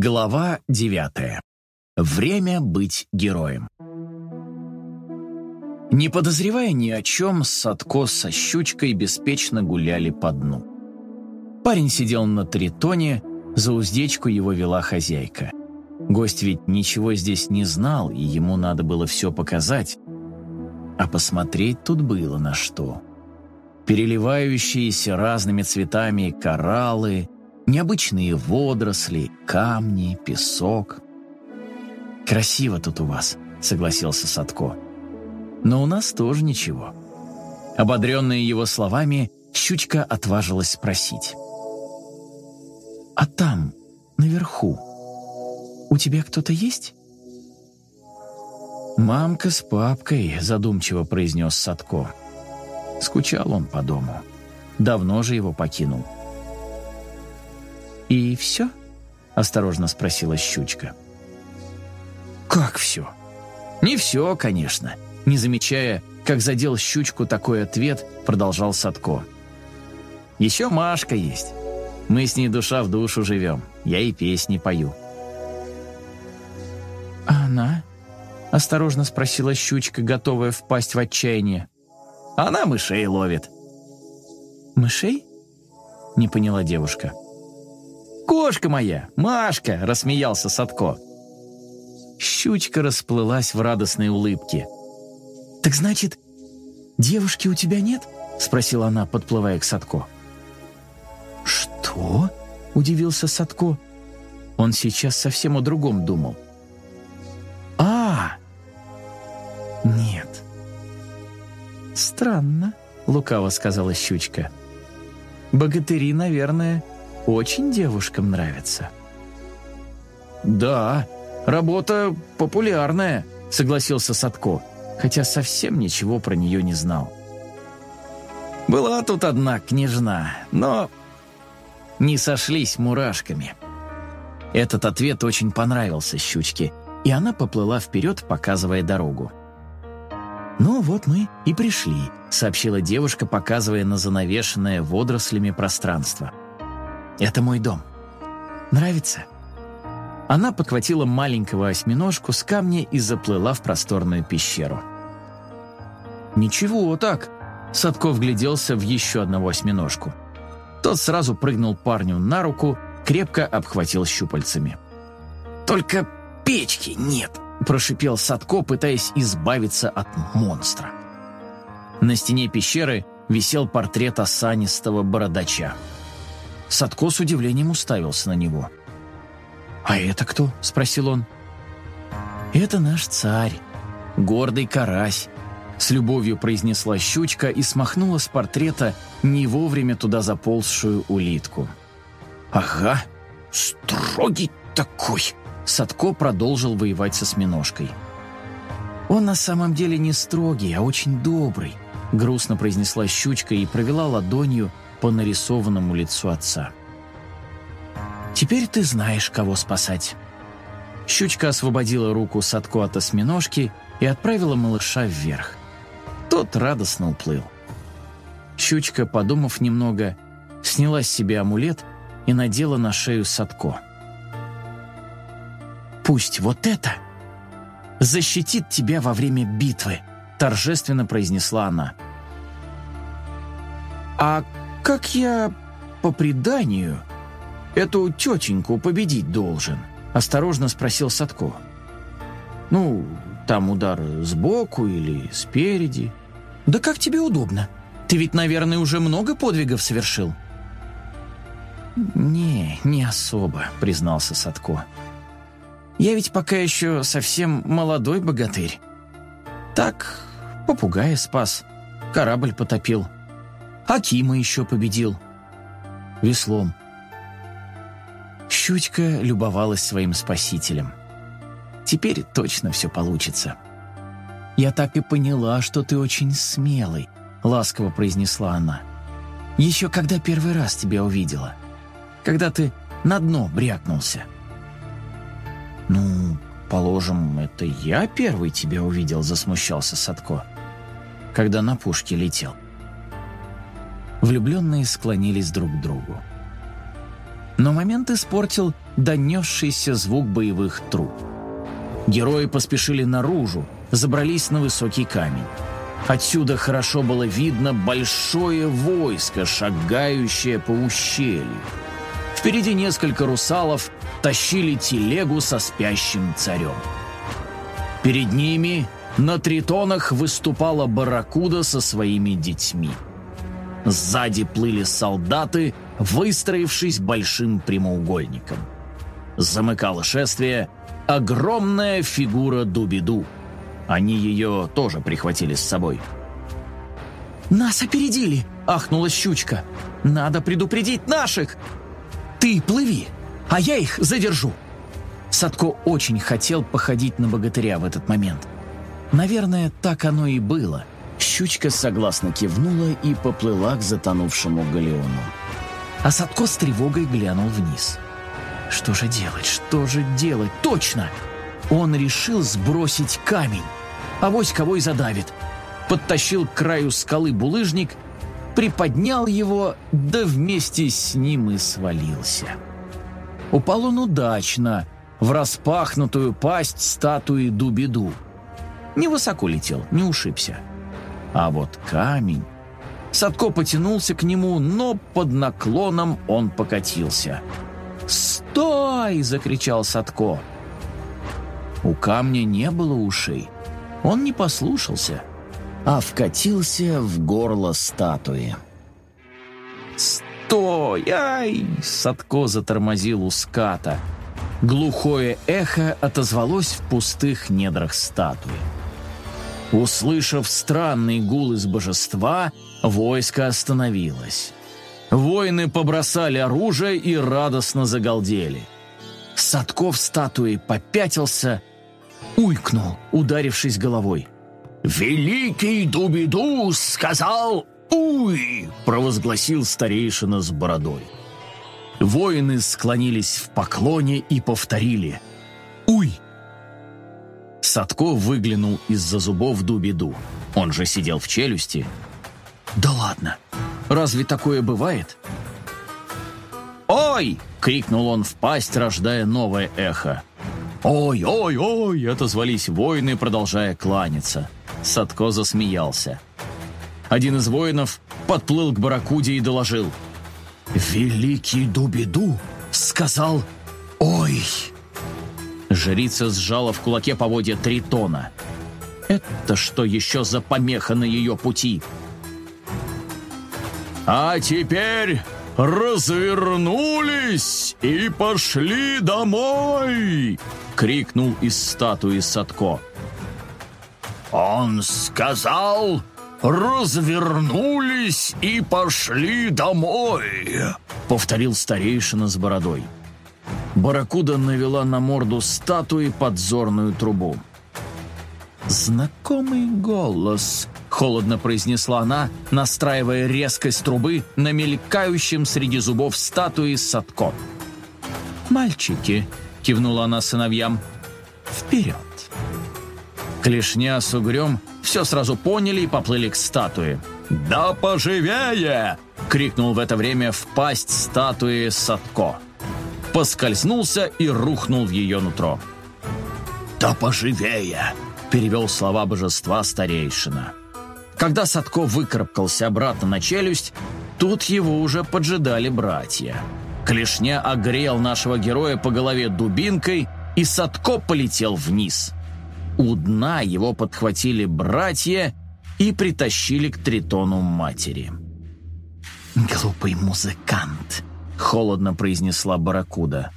Глава девятая. Время быть героем. Не подозревая ни о чем, Садко со щучкой беспечно гуляли по дну. Парень сидел на тритоне, за уздечку его вела хозяйка. Гость ведь ничего здесь не знал, и ему надо было все показать. А посмотреть тут было на что. Переливающиеся разными цветами кораллы, необычные водоросли, камни, песок. «Красиво тут у вас», — согласился Садко. «Но у нас тоже ничего». Ободренная его словами, щучка отважилась спросить. «А там, наверху, у тебя кто-то есть?» «Мамка с папкой», — задумчиво произнес Садко. Скучал он по дому. Давно же его покинул. «И все?» — осторожно спросила щучка. «Как все?» «Не все, конечно». Не замечая, как задел щучку такой ответ, продолжал Садко. «Еще Машка есть. Мы с ней душа в душу живем. Я и песни пою». «А она?» — осторожно спросила щучка, готовая впасть в отчаяние. «Она мышей ловит». «Мышей?» — не поняла девушка. «Кошка моя, Машка!» — рассмеялся Садко. Щучка расплылась в радостной улыбке. «Так значит, девушки у тебя нет?» — спросила она, подплывая к Садко. «Что?» — удивился Садко. Он сейчас совсем о другом думал. «А, нет». «Странно», — лукаво сказала щучка. «Богатыри, наверное, очень девушкам нравятся». «Да, работа популярная», — согласился Садко, хотя совсем ничего про нее не знал. «Была тут одна княжна, но не сошлись мурашками». Этот ответ очень понравился щучке, и она поплыла вперед, показывая дорогу. «Ну вот мы и пришли», — сообщила девушка, показывая на занавешенное водорослями пространство. «Это мой дом. Нравится?» Она подхватила маленького осьминожку с камня и заплыла в просторную пещеру. «Ничего так!» Садков гляделся в еще одного осьминожку. Тот сразу прыгнул парню на руку, крепко обхватил щупальцами. «Только печки нет!» – прошипел Садко, пытаясь избавиться от монстра. На стене пещеры висел портрет осанистого бородача. Садко с удивлением уставился на него. «А это кто?» – спросил он. «Это наш царь, гордый карась», – с любовью произнесла щучка и смахнула с портрета не вовремя туда заползшую улитку. «Ага, строгий такой!» Садко продолжил воевать со осьминожкой. «Он на самом деле не строгий, а очень добрый», — грустно произнесла щучка и провела ладонью по нарисованному лицу отца. «Теперь ты знаешь, кого спасать». Щучка освободила руку Садко от осьминожки и отправила малыша вверх. Тот радостно уплыл. Щучка, подумав немного, сняла с себя амулет и надела на шею Садко. «Пусть вот это защитит тебя во время битвы», торжественно произнесла она. «А как я, по преданию, эту тетеньку победить должен?» осторожно спросил Садко. «Ну, там удар сбоку или спереди?» «Да как тебе удобно. Ты ведь, наверное, уже много подвигов совершил?» «Не, не особо», — признался Садко. Я ведь пока еще совсем молодой богатырь. Так, попугая спас, корабль потопил. Акима еще победил. Веслом. Щучка любовалась своим спасителем. Теперь точно все получится. «Я так и поняла, что ты очень смелый», — ласково произнесла она. «Еще когда первый раз тебя увидела. Когда ты на дно брякнулся». «Ну, положим, это я первый тебя увидел», — засмущался Садко, когда на пушке летел. Влюбленные склонились друг к другу. Но момент испортил донесшийся звук боевых труб. Герои поспешили наружу, забрались на высокий камень. Отсюда хорошо было видно большое войско, шагающее по ущелью. Впереди несколько русалов тащили телегу со спящим царем. Перед ними на тритонах выступала барракуда со своими детьми. Сзади плыли солдаты, выстроившись большим прямоугольником. Замыкала шествие огромная фигура Дубиду. Они ее тоже прихватили с собой. «Нас опередили!» — ахнула щучка. «Надо предупредить наших!» «Ты плыви, а я их задержу!» Садко очень хотел походить на богатыря в этот момент. Наверное, так оно и было. Щучка согласно кивнула и поплыла к затонувшему галеону. А Садко с тревогой глянул вниз. Что же делать, что же делать? Точно! Он решил сбросить камень. Авось кого и задавит. Подтащил к краю скалы булыжник, приподнял его, да вместе с ним и свалился. Упал он удачно, в распахнутую пасть статуи Дубиду. Невысоко летел, не ушибся. А вот камень... Садко потянулся к нему, но под наклоном он покатился. «Стой!» — закричал Садко. У камня не было ушей. Он не послушался, а вкатился в горло статуи. «Стой! Ай!» — Садко затормозил у ската. Глухое эхо отозвалось в пустых недрах статуи. Услышав странный гул из божества, войско остановилось. Воины побросали оружие и радостно загалдели. Садков статуи попятился, уйкнул, ударившись головой. «Великий Дубиду сказал «Уй!» — провозгласил старейшина с бородой. Воины склонились в поклоне и повторили «Уй!» Садко выглянул из-за зубов Дубиду. Он же сидел в челюсти. «Да ладно! Разве такое бывает?» «Ой!» — крикнул он в пасть, рождая новое эхо. «Ой, ой, ой!» — отозвались воины, продолжая кланяться. Садко засмеялся. Один из воинов подплыл к баракуде и доложил. «Великий Дубиду сказал «Ой!» Жрица сжала в кулаке поводья Тритона. «Это что еще за помеха на ее пути?» «А теперь развернулись и пошли домой!» — крикнул из статуи Садко. «Он сказал, развернулись и пошли домой!» — повторил старейшина с бородой. Баракуда навела на морду статуи подзорную трубу. «Знакомый голос», — холодно произнесла она, настраивая резкость трубы на мелькающем среди зубов статуи Садко. «Мальчики», — кивнула она сыновьям, — «вперед». Клешня с угрем все сразу поняли и поплыли к статуе. «Да поживее!» — крикнул в это время в пасть статуи Садко. Поскользнулся и рухнул в ее нутро. «Да поживее!» — перевел слова божества старейшина. Когда Садко выкарабкался обратно на челюсть, тут его уже поджидали братья. Клешня огрел нашего героя по голове дубинкой, и Садко полетел вниз. У дна его подхватили братья и притащили к тритону матери. «Глупый музыкант», — холодно произнесла Баракуда.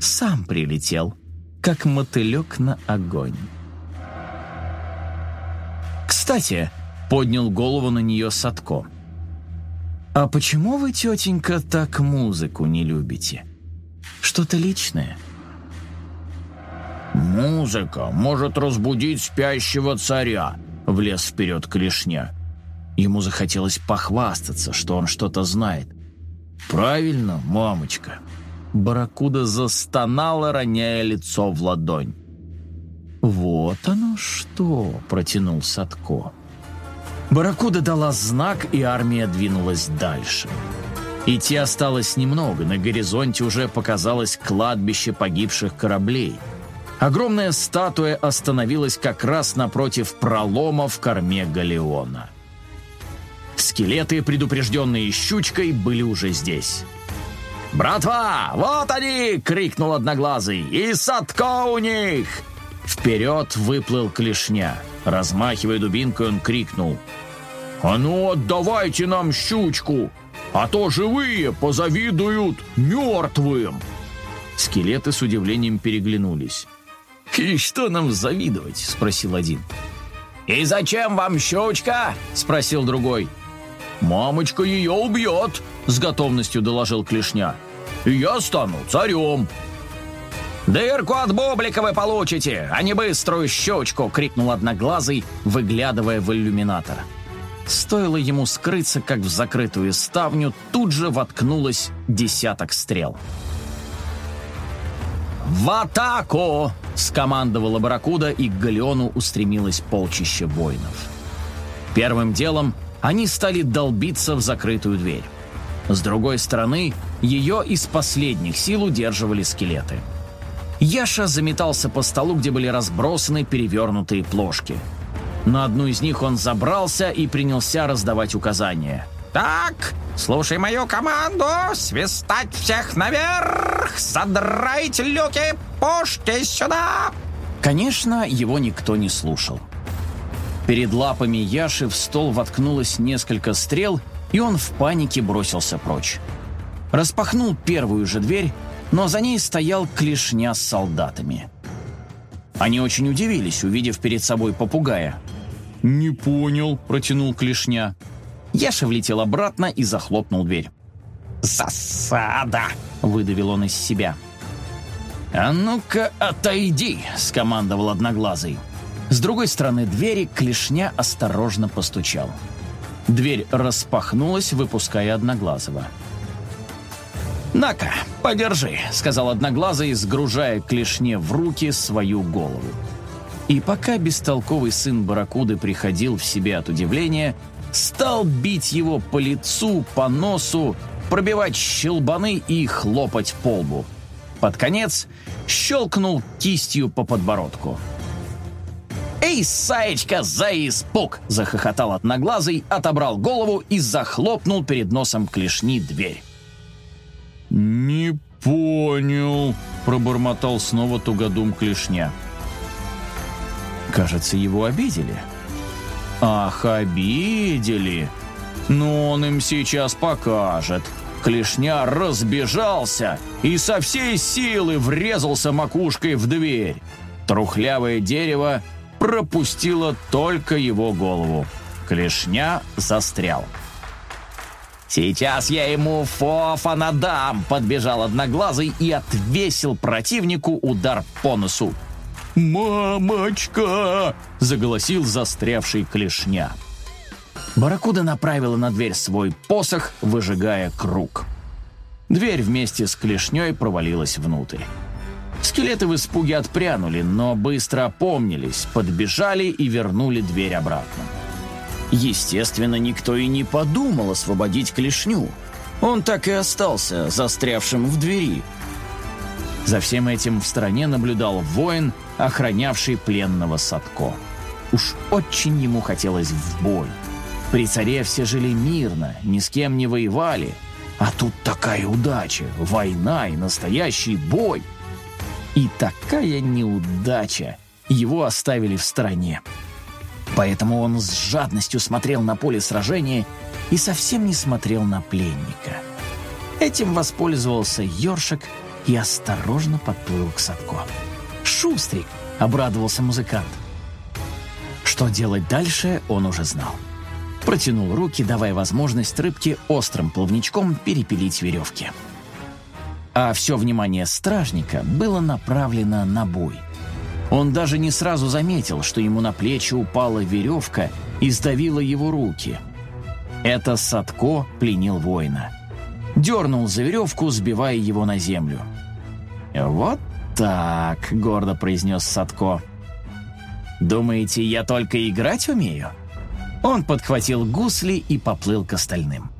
«Сам прилетел, как мотылек на огонь». «Кстати», — поднял голову на нее Садко, «а почему вы, тетенька, так музыку не любите? Что-то личное?» «Музыка может разбудить спящего царя», — влез вперед Клешня. Ему захотелось похвастаться, что он что-то знает. «Правильно, мамочка». Баракуда застонала, роняя лицо в ладонь. «Вот оно что!» — протянул Садко. Баракуда дала знак, и армия двинулась дальше. Идти осталось немного, на горизонте уже показалось кладбище погибших кораблей. Огромная статуя остановилась как раз напротив пролома в корме галеона. Скелеты, предупрежденные щучкой, были уже здесь. «Братва, вот они!» — крикнул Одноглазый. «И Садко у них!» Вперед выплыл клешня. Размахивая дубинкой, он крикнул. «А ну, отдавайте нам щучку, а то живые позавидуют мертвым!» Скелеты с удивлением переглянулись. «И что нам завидовать?» — спросил один. «И зачем вам щучка?» — спросил другой. «Мамочка ее убьет!» — с готовностью доложил Клешня. «И я стану царем!» «Дырку от бублика вы получите, а не быструю щучку!» — крикнул Одноглазый, выглядывая в иллюминатор. Стоило ему скрыться, как в закрытую ставню тут же воткнулось десяток стрел. «В атаку!» — скомандовала Барракуда, и к Галеону устремилось полчище воинов. Первым делом они стали долбиться в закрытую дверь. С другой стороны, ее из последних сил удерживали скелеты. Яша заметался по столу, где были разбросаны перевернутые плошки. На одну из них он забрался и принялся раздавать указания. «Так, слушай мою команду, свистать всех наверх, задрать люки, пушки сюда!» Конечно, его никто не слушал. Перед лапами Яши в стол воткнулось несколько стрел, и он в панике бросился прочь. Распахнул первую же дверь, но за ней стоял клешня с солдатами. Они очень удивились, увидев перед собой попугая. «Не понял», — протянул клешня. Яша влетел обратно и захлопнул дверь. «Засада!» — выдавил он из себя. «А ну-ка, отойди!» — скомандовал Одноглазый. С другой стороны двери клешня осторожно постучал. Дверь распахнулась, выпуская Одноглазого. «На-ка, подержи», — сказал Одноглазый, сгружая клешне в руки свою голову. И пока бестолковый сын Баракуды приходил в себе от удивления, стал бить его по лицу, по носу, пробивать щелбаны и хлопать по лбу. Под конец щелкнул кистью по подбородку. «Эй, Саечка, за испуг!» – захохотал одноглазый, отобрал голову и захлопнул перед носом клешни дверь. «Не понял», – пробормотал снова тугодум клешня. Кажется, его обидели. Ах, обидели! Ну, он им сейчас покажет. Клешня разбежался и со всей силы врезался макушкой в дверь. Трухлявое дерево пропустила только его голову. Клешня застрял. «Сейчас я ему фофа надам!» — подбежал одноглазый и отвесил противнику удар по носу. «Мамочка!» — заголосил застрявший клешня. Баракуда направила на дверь свой посох, выжигая круг. Дверь вместе с клешней провалилась внутрь. Скелеты в испуге отпрянули, но быстро опомнились, подбежали и вернули дверь обратно. Естественно, никто и не подумал освободить клешню. Он так и остался застрявшим в двери. За всем этим в стороне наблюдал воин, охранявший пленного Садко. Уж очень ему хотелось в бой. При царе все жили мирно, ни с кем не воевали. А тут такая удача, война и настоящий бой — и такая неудача. Его оставили в стороне. Поэтому он с жадностью смотрел на поле сражения и совсем не смотрел на пленника. Этим воспользовался Ёршик и осторожно подплыл к Садко. «Шустрик!» — обрадовался музыкант. Что делать дальше, он уже знал. Протянул руки, давая возможность рыбке острым плавничком перепилить веревки а все внимание стражника было направлено на бой. Он даже не сразу заметил, что ему на плечи упала веревка и сдавила его руки. Это Садко пленил воина. Дернул за веревку, сбивая его на землю. «Вот так», — гордо произнес Садко. «Думаете, я только играть умею?» Он подхватил гусли и поплыл к остальным.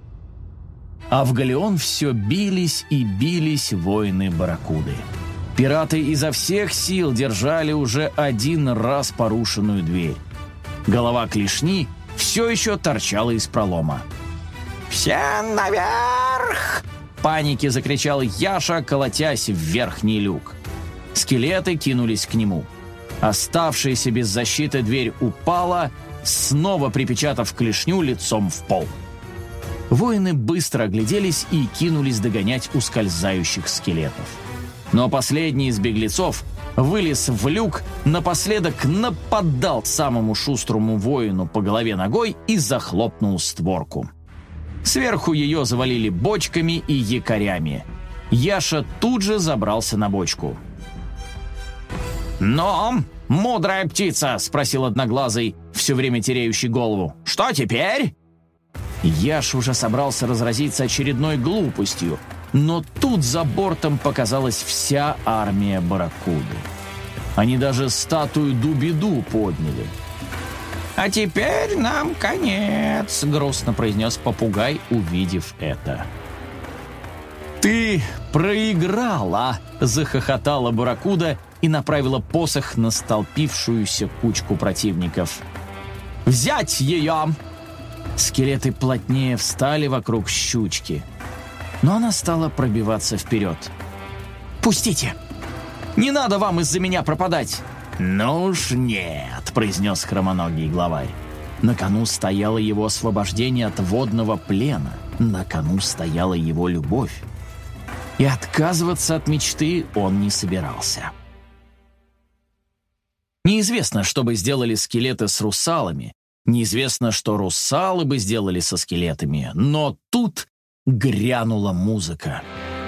А в галеон все бились и бились воины-барракуды. Пираты изо всех сил держали уже один раз порушенную дверь. Голова клешни все еще торчала из пролома. «Все наверх!» панике закричал Яша, колотясь в верхний люк. Скелеты кинулись к нему. Оставшаяся без защиты дверь упала, снова припечатав клешню лицом в пол. Воины быстро огляделись и кинулись догонять ускользающих скелетов. Но последний из беглецов вылез в люк, напоследок нападал самому шустрому воину по голове ногой и захлопнул створку. Сверху ее завалили бочками и якорями. Яша тут же забрался на бочку. «Но, мудрая птица!» — спросил Одноглазый, все время теряющий голову. «Что теперь?» Яш уже собрался разразиться очередной глупостью, но тут за бортом показалась вся армия барракуды. Они даже статую Дубиду подняли. «А теперь нам конец», — грустно произнес попугай, увидев это. «Ты проиграла!» — захохотала Барракуда и направила посох на столпившуюся кучку противников. «Взять ее!» Скелеты плотнее встали вокруг щучки. Но она стала пробиваться вперед. «Пустите! Не надо вам из-за меня пропадать!» «Ну уж нет», — произнес хромоногий главарь. На кону стояло его освобождение от водного плена. На кону стояла его любовь. И отказываться от мечты он не собирался. Неизвестно, что бы сделали скелеты с русалами, Неизвестно, что русалы бы сделали со скелетами, но тут грянула музыка.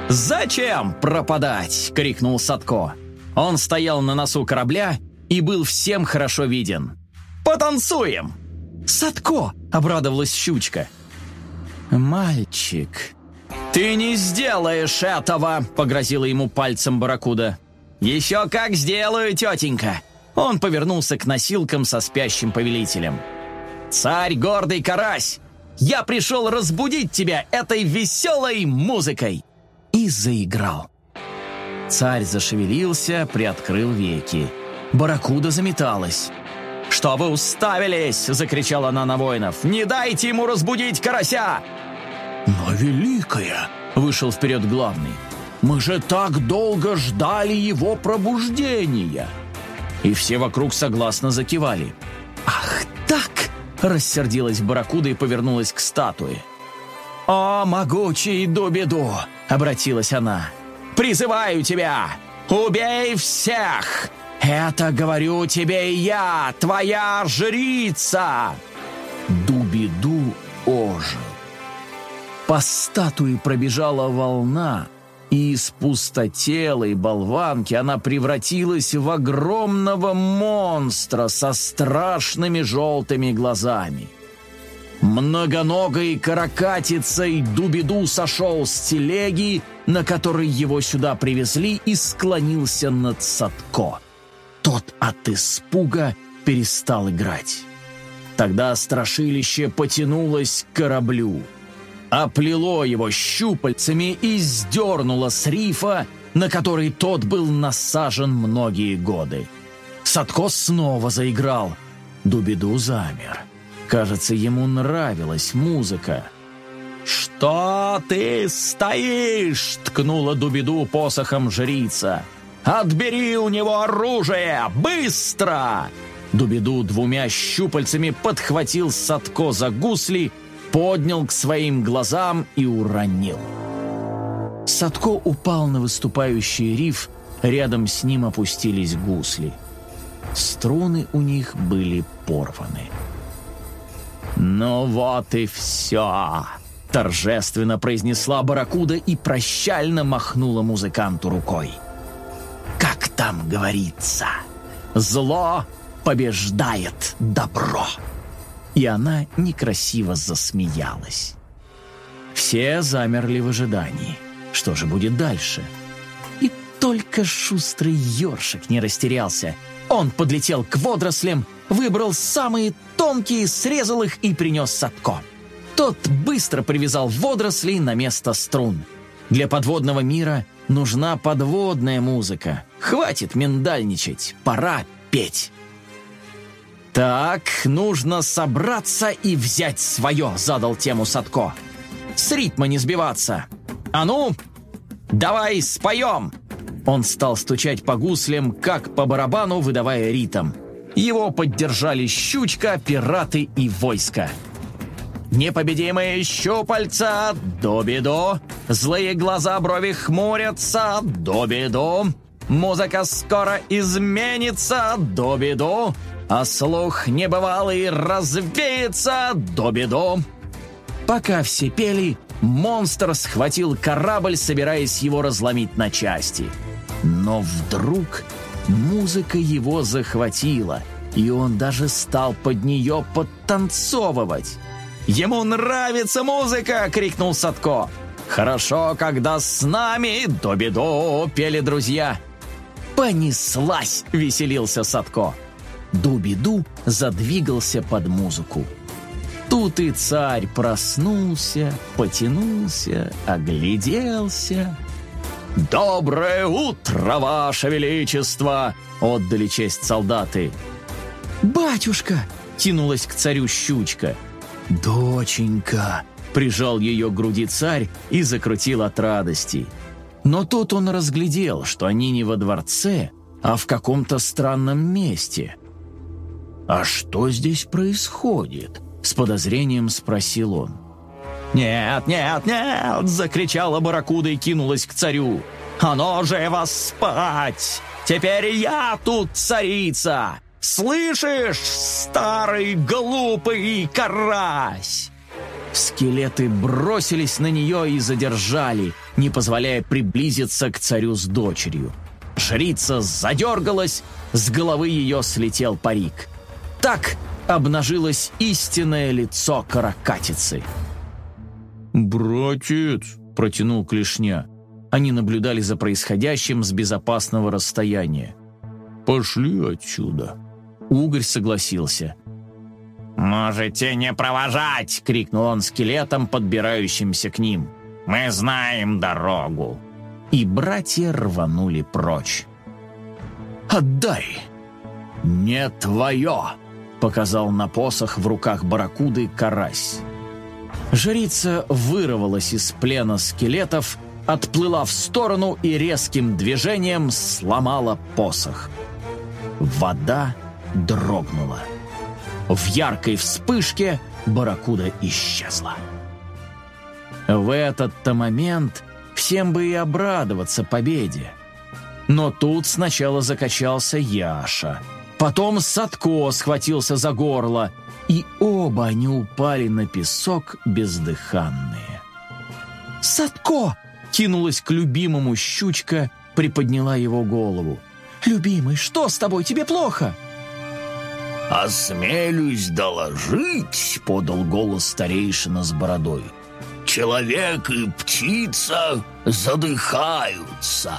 «Зачем пропадать?» — крикнул Садко. Он стоял на носу корабля и был всем хорошо виден. «Потанцуем!» «Садко!» — обрадовалась щучка. «Мальчик, ты не сделаешь этого!» — погрозила ему пальцем барракуда. «Еще как сделаю, тетенька!» Он повернулся к носилкам со спящим повелителем. «Царь гордый карась! Я пришел разбудить тебя этой веселой музыкой!» И заиграл. Царь зашевелился, приоткрыл веки. Баракуда заметалась. «Что вы уставились?» — закричала она на воинов. «Не дайте ему разбудить карася!» «Но, Великая!» — вышел вперед главный. «Мы же так долго ждали его пробуждения!» И все вокруг согласно закивали. Рассердилась Барракуда и повернулась к статуе. «О, могучий Дубиду!» — обратилась она. «Призываю тебя! Убей всех! Это говорю тебе я, твоя жрица!» Дубиду ожил. По статуе пробежала волна, и из пустотелой болванки она превратилась в огромного монстра со страшными желтыми глазами. Многоногой каракатицей Дубиду сошел с телеги, на которой его сюда привезли, и склонился над Садко. Тот от испуга перестал играть. Тогда страшилище потянулось к кораблю — оплело его щупальцами и сдернуло с рифа, на который тот был насажен многие годы. Садко снова заиграл. Дубиду замер. Кажется, ему нравилась музыка. «Что ты стоишь?» — ткнула Дубиду посохом жрица. «Отбери у него оружие! Быстро!» Дубиду двумя щупальцами подхватил Садко за гусли поднял к своим глазам и уронил. Садко упал на выступающий риф, рядом с ним опустились гусли. Струны у них были порваны. «Ну вот и все!» — торжественно произнесла Барракуда и прощально махнула музыканту рукой. «Как там говорится, зло побеждает добро!» И она некрасиво засмеялась. Все замерли в ожидании. Что же будет дальше? И только шустрый ёршик не растерялся. Он подлетел к водорослям, выбрал самые тонкие, срезал их и принес Садко. Тот быстро привязал водорослей на место струн. Для подводного мира нужна подводная музыка. Хватит миндальничать, пора петь. «Так, нужно собраться и взять свое», — задал тему Садко. «С ритма не сбиваться. А ну, давай споем!» Он стал стучать по гуслям, как по барабану, выдавая ритм. Его поддержали Щучка, пираты и войско. Непобедимые щупальца, до-бедо, злые глаза брови хмурятся, до-бедо, музыка скоро изменится, до-бедо, а слух небывалый развеется, до-бедо. Пока все пели, монстр схватил корабль, собираясь его разломить на части. Но вдруг музыка его захватила, и он даже стал под нее подтанцовывать. «Ему нравится музыка!» — крикнул Садко. «Хорошо, когда с нами до пели друзья. «Понеслась!» — веселился Садко. Дубиду задвигался под музыку. Тут и царь проснулся, потянулся, огляделся. «Доброе утро, ваше величество!» — отдали честь солдаты. «Батюшка!» — тянулась к царю щучка. «Доченька!» — прижал ее к груди царь и закрутил от радости. Но тут он разглядел, что они не во дворце, а в каком-то странном месте. «А что здесь происходит?» — с подозрением спросил он. «Нет, нет, нет!» — закричала барракуда и кинулась к царю. «Оно же вас спать! Теперь я тут царица! Слышишь, старый глупый карась?» Скелеты бросились на нее и задержали, не позволяя приблизиться к царю с дочерью. Жрица задергалась, с головы ее слетел парик. Так обнажилось истинное лицо каракатицы. «Братец!» — протянул Клешня. Они наблюдали за происходящим с безопасного расстояния. «Пошли отсюда!» Угорь согласился. «Можете не провожать!» — крикнул он скелетом, подбирающимся к ним. «Мы знаем дорогу!» И братья рванули прочь. «Отдай!» «Не твое!» — показал на посох в руках барракуды карась. Жрица вырвалась из плена скелетов, отплыла в сторону и резким движением сломала посох. Вода дрогнула. В яркой вспышке барракуда исчезла. В этот-то момент всем бы и обрадоваться победе. Но тут сначала закачался Яша, потом Садко схватился за горло, и оба они упали на песок бездыханные. «Садко!» — кинулась к любимому щучка, приподняла его голову. «Любимый, что с тобой? Тебе плохо?» «Осмелюсь доложить», — подал голос старейшина с бородой. «Человек и птица задыхаются».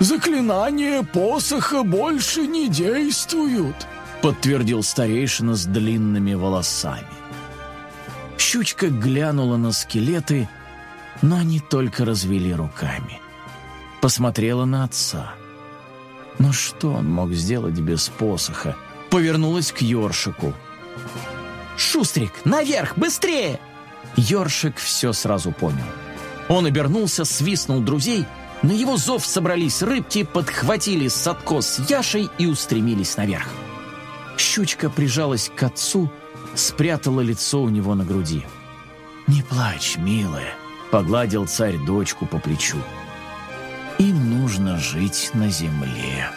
«Заклинания посоха больше не действуют», — подтвердил старейшина с длинными волосами. Щучка глянула на скелеты, но они только развели руками. Посмотрела на отца — но что он мог сделать без посоха? Повернулась к Ёршику. «Шустрик, наверх, быстрее!» Ёршик все сразу понял. Он обернулся, свистнул друзей. На его зов собрались рыбки, подхватили Садко с Яшей и устремились наверх. Щучка прижалась к отцу, спрятала лицо у него на груди. «Не плачь, милая», — погладил царь дочку по плечу. Им нужно жить на земле.